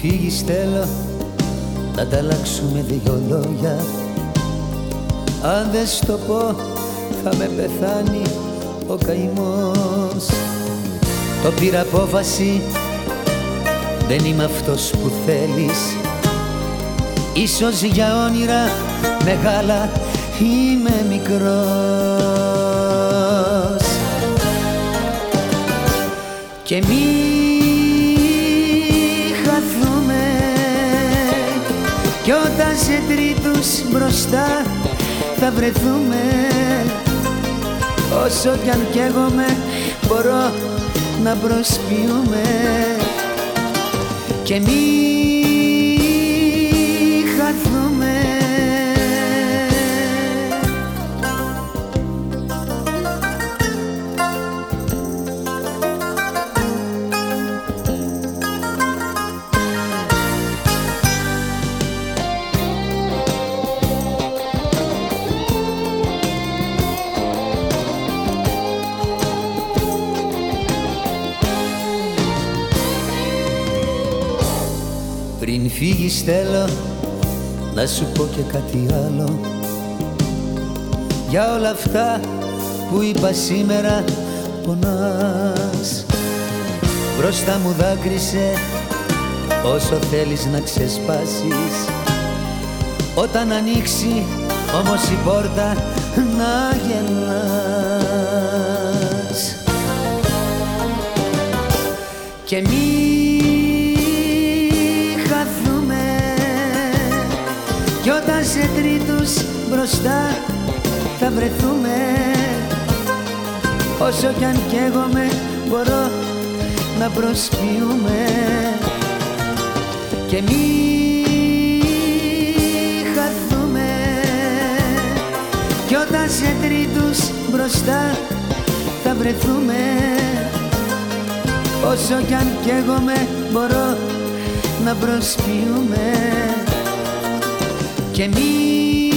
φύγεις θέλω να τα αλλάξουμε δυο λόγια. Αν δεν στο πω θα με πεθάνει ο καημός. Το πήρα απόφαση δεν είμαι αυτός που θέλεις. Ίσως για όνειρα μεγάλα είμαι μικρός. Και μη Κι όταν σε τρίτους μπροστά θα βρεθούμε. Όσο κι αν καίγομαι μπορώ να προσποιούμε. Και μη Πριν φύγεις θέλω να σου πω και κάτι άλλο. Για όλα αυτά που είπα σήμερα πονάς. Μπροστά μου δάκρυσε όσο θέλεις να ξεσπάσεις. Όταν ανοίξει όμως η πόρτα να γελάς. Και μη Κι όταν σε τρίτους μπροστά θα βρεθούμε Όσο κι αν καίγομαι μπορώ να προσποιούμε. Και μη χαθούμε. Κι όταν σε τρίτους μπροστά θα βρεθούμε Όσο κι αν καίγομαι μπορώ να προσποιούμε και μη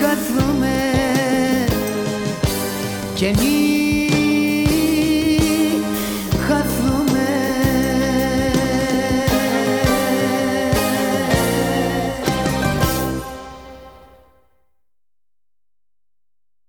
χαθούμε. Και μη